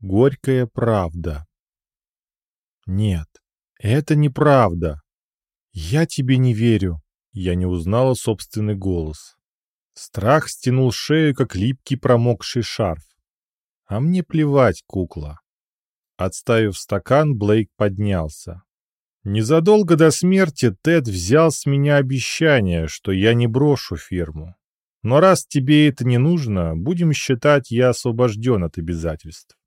Горькая правда. Нет, это неправда. Я тебе не верю. Я не узнала собственный голос. Страх стянул шею, как липкий промокший шарф. А мне плевать, кукла. Отставив стакан, Блейк поднялся. Незадолго до смерти Тед взял с меня обещание, что я не брошу фирму. Но раз тебе это не нужно, будем считать, я освобожден от обязательств.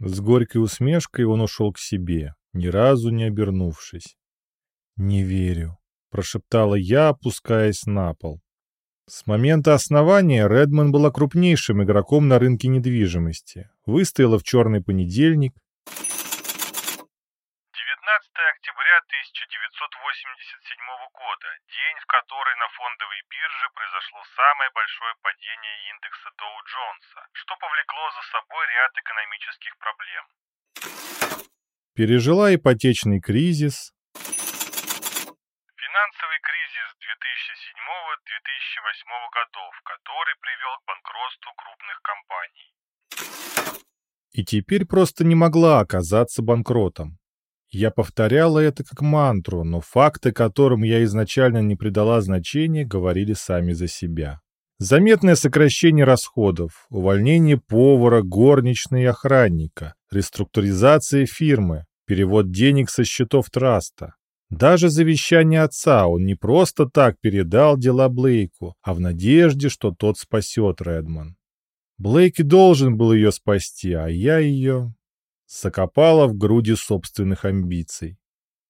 С горькой усмешкой он ушел к себе, ни разу не обернувшись. «Не верю», — прошептала я, опускаясь на пол. С момента основания Редман была крупнейшим игроком на рынке недвижимости. Выстояла в черный понедельник, 1987 года, день, в который на фондовой бирже произошло самое большое падение индекса Доу-Джонса, что повлекло за собой ряд экономических проблем. Пережила ипотечный кризис. Финансовый кризис 2007-2008 годов, который привел к банкротству крупных компаний. И теперь просто не могла оказаться банкротом. Я повторяла это как мантру, но факты, которым я изначально не придала значения, говорили сами за себя. Заметное сокращение расходов, увольнение повара, горничной и охранника, реструктуризация фирмы, перевод денег со счетов траста. Даже завещание отца он не просто так передал дела Блейку, а в надежде, что тот спасет Редман. Блейк и должен был ее спасти, а я ее закопала в груди собственных амбиций.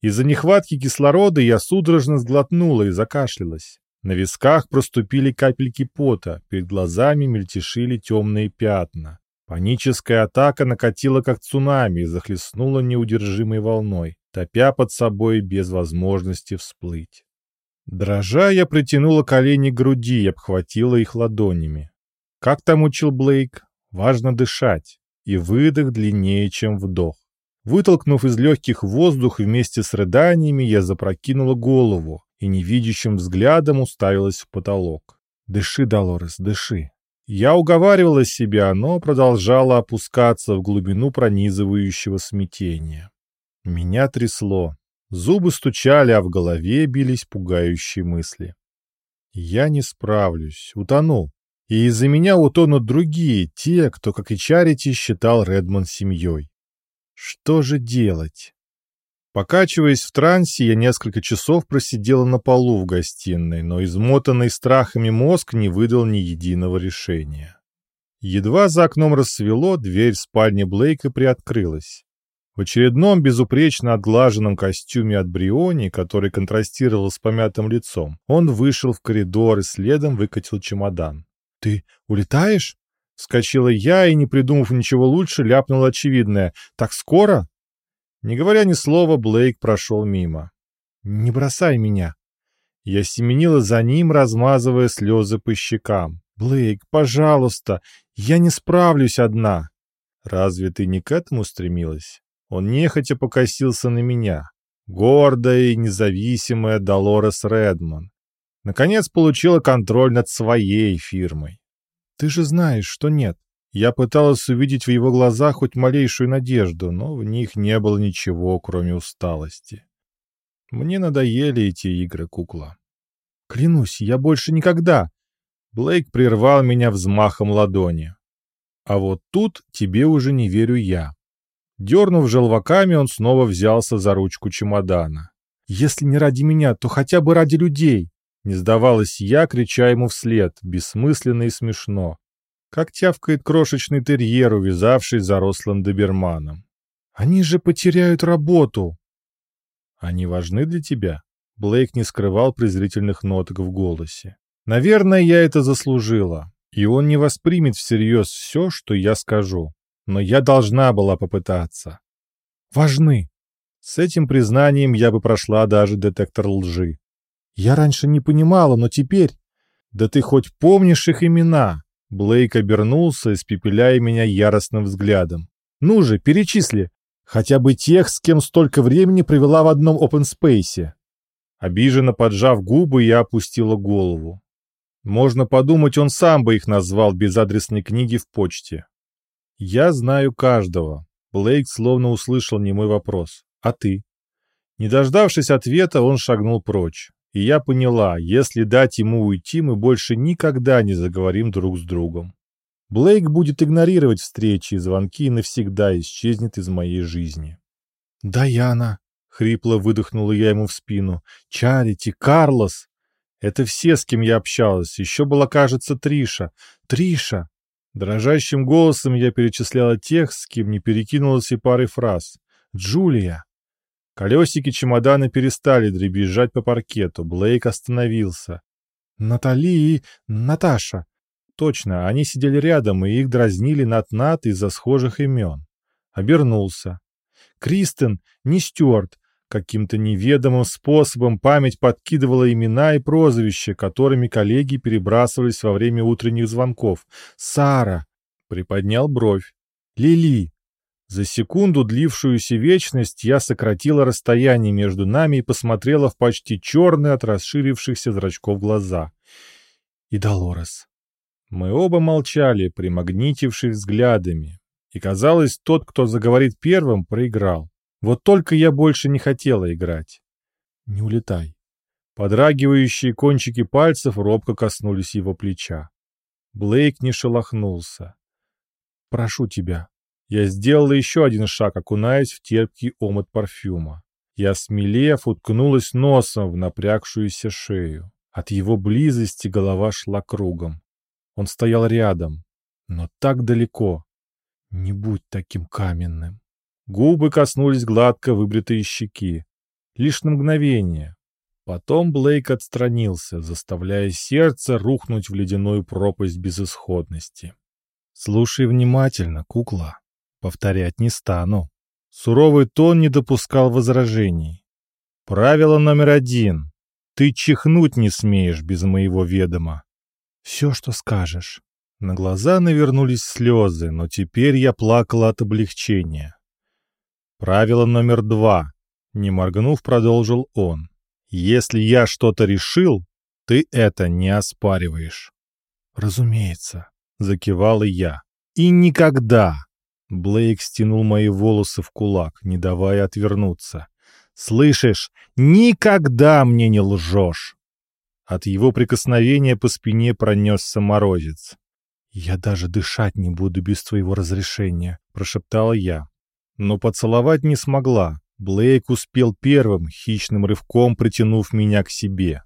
Из-за нехватки кислорода я судорожно сглотнула и закашлялась. На висках проступили капельки пота, перед глазами мельтешили темные пятна. Паническая атака накатила как цунами и захлестнула неудержимой волной, топя под собой без возможности всплыть. Дрожа, я притянула колени к груди и обхватила их ладонями. Как там учил Блейк? Важно дышать и выдох длиннее, чем вдох. Вытолкнув из легких воздух вместе с рыданиями, я запрокинула голову и невидящим взглядом уставилась в потолок. «Дыши, Долорес, дыши». Я уговаривала себя, но продолжала опускаться в глубину пронизывающего смятения. Меня трясло. Зубы стучали, а в голове бились пугающие мысли. Я не справлюсь, утону. И из-за меня утонут другие, те, кто, как и Чарити, считал Редмонд семьей. Что же делать? Покачиваясь в трансе, я несколько часов просидела на полу в гостиной, но измотанный страхами мозг не выдал ни единого решения. Едва за окном рассвело, дверь спальни Блейка приоткрылась. В очередном безупречно отглаженном костюме от Бриони, который контрастировал с помятым лицом, он вышел в коридор и следом выкатил чемодан. «Ты улетаешь?» Вскочила я и, не придумав ничего лучше, ляпнула очевидное. «Так скоро?» Не говоря ни слова, Блейк прошел мимо. «Не бросай меня!» Я семенила за ним, размазывая слезы по щекам. «Блейк, пожалуйста, я не справлюсь одна!» «Разве ты не к этому стремилась?» Он нехотя покосился на меня. Гордая и независимая Долорес Редман наконец получила контроль над своей фирмой. Ты же знаешь, что нет. Я пыталась увидеть в его глазах хоть малейшую надежду, но в них не было ничего, кроме усталости. Мне надоели эти игры, кукла. Клянусь, я больше никогда. Блейк прервал меня взмахом ладони. А вот тут тебе уже не верю я. Дернув желваками, он снова взялся за ручку чемодана. Если не ради меня, то хотя бы ради людей. Не сдавалась я, крича ему вслед, бессмысленно и смешно. Как тявкает крошечный терьер, увязавший за рослым доберманом. «Они же потеряют работу!» «Они важны для тебя?» Блейк не скрывал презрительных ноток в голосе. «Наверное, я это заслужила, и он не воспримет всерьез все, что я скажу. Но я должна была попытаться». «Важны!» С этим признанием я бы прошла даже детектор лжи. Я раньше не понимала, но теперь... Да ты хоть помнишь их имена? Блейк обернулся, испепеляя меня яростным взглядом. Ну же, перечисли. Хотя бы тех, с кем столько времени провела в одном опенспейсе. Обиженно поджав губы, я опустила голову. Можно подумать, он сам бы их назвал без адресной книги в почте. «Я знаю каждого». Блейк словно услышал немой вопрос. «А ты?» Не дождавшись ответа, он шагнул прочь. И я поняла, если дать ему уйти, мы больше никогда не заговорим друг с другом. Блейк будет игнорировать встречи и звонки и навсегда исчезнет из моей жизни. «Даяна!» — хрипло выдохнула я ему в спину. «Чарити! Карлос!» Это все, с кем я общалась. Еще была, кажется, Триша. Триша! Дрожащим голосом я перечисляла тех, с кем не перекинулась и парой фраз. Джулия. Колесики чемодана перестали дребезжать по паркету. Блейк остановился. Натали и Наташа. Точно, они сидели рядом, и их дразнили над-над из-за схожих имен. Обернулся. Кристен, не Стюарт. Каким-то неведомым способом память подкидывала имена и прозвища, которыми коллеги перебрасывались во время утренних звонков. «Сара!» — приподнял бровь. «Лили!» За секунду, длившуюся вечность, я сократила расстояние между нами и посмотрела в почти черные от расширившихся зрачков глаза. И Долорес. Мы оба молчали, примагнитившись взглядами. И казалось, тот, кто заговорит первым, проиграл. Вот только я больше не хотела играть. Не улетай. Подрагивающие кончики пальцев робко коснулись его плеча. Блейк не шелохнулся. «Прошу тебя». Я сделала еще один шаг, окунаясь в терпкий омут парфюма. Я, смелев, уткнулась носом в напрягшуюся шею. От его близости голова шла кругом. Он стоял рядом, но так далеко. Не будь таким каменным. Губы коснулись гладко выбритой щеки. Лишь на мгновение. Потом Блейк отстранился, заставляя сердце рухнуть в ледяную пропасть безысходности. «Слушай внимательно, кукла. Повторять не стану». Суровый тон не допускал возражений. «Правило номер один. Ты чихнуть не смеешь без моего ведома». «Все, что скажешь». На глаза навернулись слезы, но теперь я плакала от облегчения. Правило номер два. Не моргнув, продолжил он. Если я что-то решил, ты это не оспариваешь. Разумеется, закивал и я. И никогда. Блейк стянул мои волосы в кулак, не давая отвернуться. «Слышишь, никогда мне не лжешь!» От его прикосновения по спине пронесся морозец. «Я даже дышать не буду без твоего разрешения», — прошептала я но поцеловать не смогла. Блейк успел первым, хищным рывком притянув меня к себе.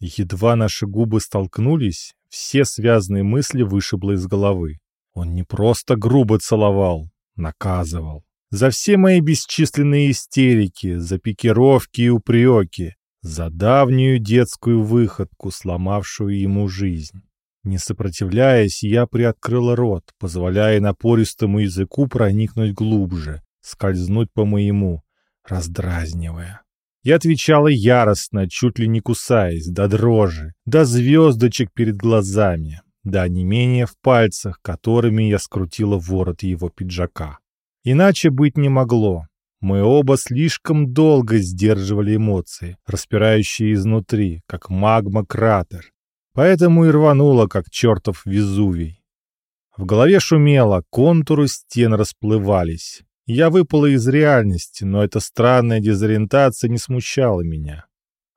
Едва наши губы столкнулись, все связанные мысли вышибло из головы. Он не просто грубо целовал, наказывал. За все мои бесчисленные истерики, за пикировки и упреки, за давнюю детскую выходку, сломавшую ему жизнь. Не сопротивляясь, я приоткрыла рот, позволяя напористому языку проникнуть глубже, скользнуть по моему, раздразнивая. Я отвечала яростно, чуть ли не кусаясь, до дрожи, до звездочек перед глазами, до онемения в пальцах, которыми я скрутила ворот его пиджака. Иначе быть не могло. Мы оба слишком долго сдерживали эмоции, распирающие изнутри, как магма-кратер, Поэтому и рвануло, как чертов Везувий. В голове шумело, контуры стен расплывались. Я выпала из реальности, но эта странная дезориентация не смущала меня.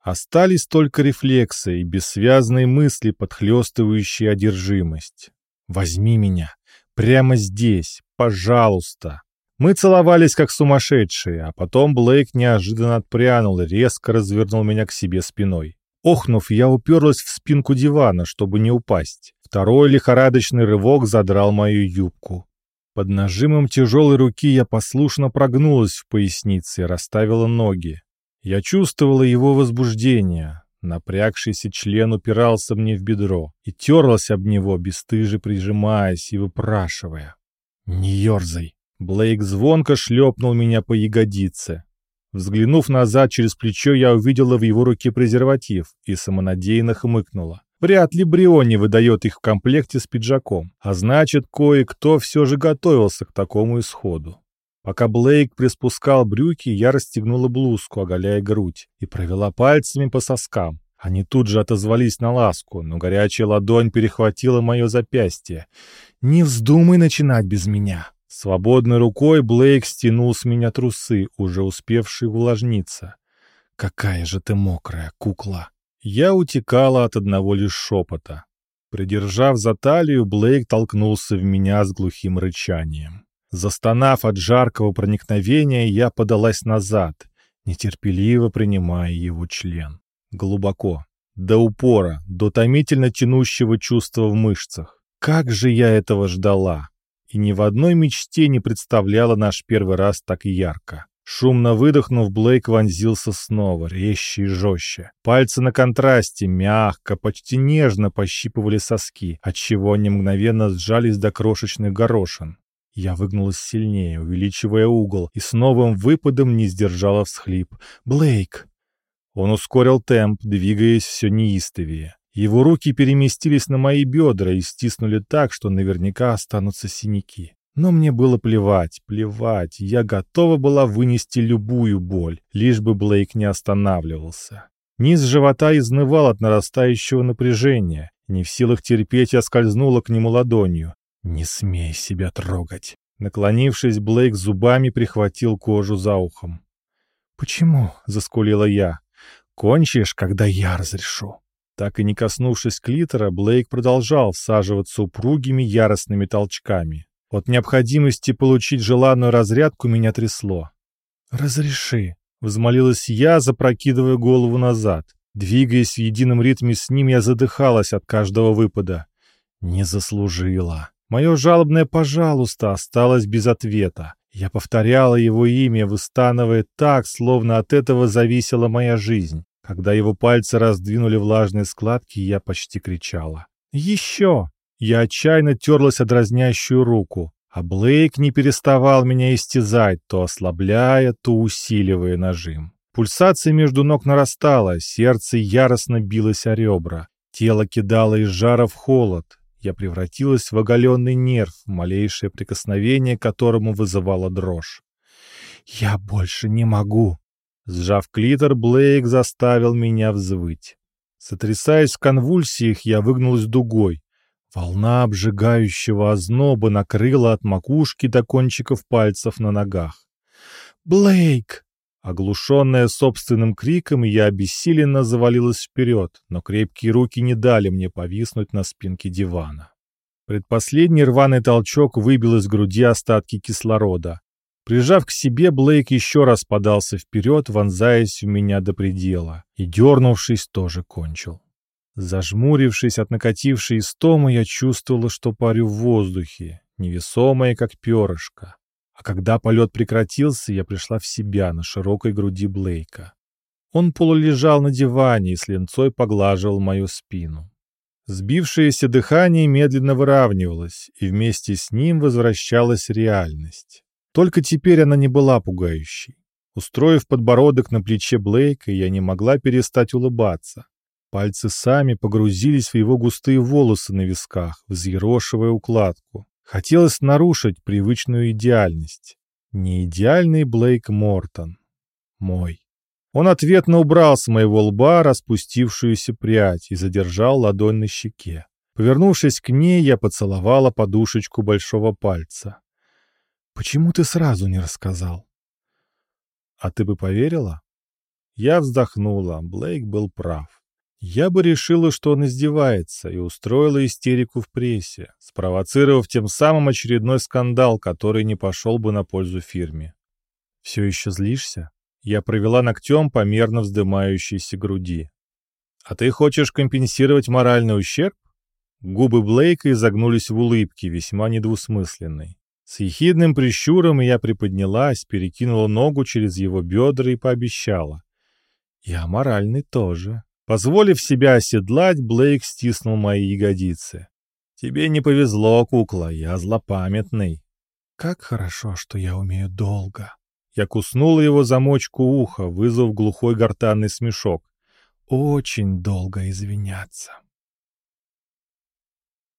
Остались только рефлексы и бессвязные мысли, подхлестывающие одержимость. «Возьми меня! Прямо здесь! Пожалуйста!» Мы целовались как сумасшедшие, а потом Блейк неожиданно отпрянул и резко развернул меня к себе спиной. Охнув, я уперлась в спинку дивана, чтобы не упасть. Второй лихорадочный рывок задрал мою юбку. Под нажимом тяжелой руки я послушно прогнулась в пояснице и расставила ноги. Я чувствовала его возбуждение. Напрягшийся член упирался мне в бедро и терлась об него, бесстыже прижимаясь и выпрашивая. «Не ерзай!» Блейк звонко шлепнул меня по ягодице. Взглянув назад через плечо, я увидела в его руке презерватив и самонадеянно хмыкнула. Вряд ли Бриони выдает их в комплекте с пиджаком, а значит, кое-кто все же готовился к такому исходу. Пока Блейк приспускал брюки, я расстегнула блузку, оголяя грудь, и провела пальцами по соскам. Они тут же отозвались на ласку, но горячая ладонь перехватила мое запястье. «Не вздумай начинать без меня!» Свободной рукой Блейк стянул с меня трусы, уже успевшие увлажниться. «Какая же ты мокрая, кукла!» Я утекала от одного лишь шепота. Придержав за талию, Блейк толкнулся в меня с глухим рычанием. Застонав от жаркого проникновения, я подалась назад, нетерпеливо принимая его член. Глубоко, до упора, до томительно тянущего чувства в мышцах. Как же я этого ждала! И ни в одной мечте не представляла наш первый раз так ярко. Шумно выдохнув, Блейк вонзился снова, резче и жестче. Пальцы на контрасте, мягко, почти нежно пощипывали соски, отчего они мгновенно сжались до крошечных горошин. Я выгнулась сильнее, увеличивая угол, и с новым выпадом не сдержала всхлип. «Блейк!» Он ускорил темп, двигаясь все неистовее. Его руки переместились на мои бедра и стиснули так, что наверняка останутся синяки. Но мне было плевать, плевать. Я готова была вынести любую боль, лишь бы Блейк не останавливался. Низ живота изнывал от нарастающего напряжения. Не в силах терпеть, я скользнула к нему ладонью. «Не смей себя трогать!» Наклонившись, Блейк зубами прихватил кожу за ухом. «Почему?» — заскулила я. «Кончишь, когда я разрешу». Так и не коснувшись клитора, Блейк продолжал всаживаться упругими яростными толчками. От необходимости получить желанную разрядку меня трясло. «Разреши», — взмолилась я, запрокидывая голову назад. Двигаясь в едином ритме с ним, я задыхалась от каждого выпада. Не заслужила. Мое жалобное «пожалуйста» осталось без ответа. Я повторяла его имя, выстанывая так, словно от этого зависела моя жизнь. Когда его пальцы раздвинули влажные складки, я почти кричала. «Еще!» Я отчаянно терлась о дразнящую руку, а Блейк не переставал меня истязать, то ослабляя, то усиливая нажим. Пульсация между ног нарастала, сердце яростно билось о ребра. Тело кидало из жара в холод. Я превратилась в оголенный нерв, малейшее прикосновение к которому вызывало дрожь. «Я больше не могу!» Сжав клитор, Блейк заставил меня взвыть. Сотрясаясь в конвульсиях, я выгнулась дугой. Волна обжигающего озноба накрыла от макушки до кончиков пальцев на ногах. «Блейк!» Оглушенная собственным криком, я обессиленно завалилась вперед, но крепкие руки не дали мне повиснуть на спинке дивана. Предпоследний рваный толчок выбил из груди остатки кислорода. Прижав к себе, Блейк еще раз подался вперед, вонзаясь в меня до предела, и, дернувшись, тоже кончил. Зажмурившись от накатившей истомы, я чувствовала, что парю в воздухе, невесомая, как перышко. А когда полет прекратился, я пришла в себя на широкой груди Блейка. Он полулежал на диване и с ленцой поглаживал мою спину. Сбившееся дыхание медленно выравнивалось, и вместе с ним возвращалась реальность. Только теперь она не была пугающей. Устроив подбородок на плече Блейка, я не могла перестать улыбаться. Пальцы сами погрузились в его густые волосы на висках, взъерошивая укладку. Хотелось нарушить привычную идеальность. Не идеальный Блейк Мортон. Мой. Он ответно убрал с моего лба распустившуюся прядь и задержал ладонь на щеке. Повернувшись к ней, я поцеловала подушечку большого пальца. «Почему ты сразу не рассказал?» «А ты бы поверила?» Я вздохнула. Блейк был прав. Я бы решила, что он издевается, и устроила истерику в прессе, спровоцировав тем самым очередной скандал, который не пошел бы на пользу фирме. «Все еще злишься?» Я провела ногтем по мерно вздымающейся груди. «А ты хочешь компенсировать моральный ущерб?» Губы Блейка изогнулись в улыбке, весьма недвусмысленной. С ехидным прищуром я приподнялась, перекинула ногу через его бедра и пообещала. «Я моральный тоже». Позволив себя оседлать, Блейк стиснул мои ягодицы. «Тебе не повезло, кукла, я злопамятный». «Как хорошо, что я умею долго». Я куснула его замочку уха, вызвав глухой гортанный смешок. «Очень долго извиняться».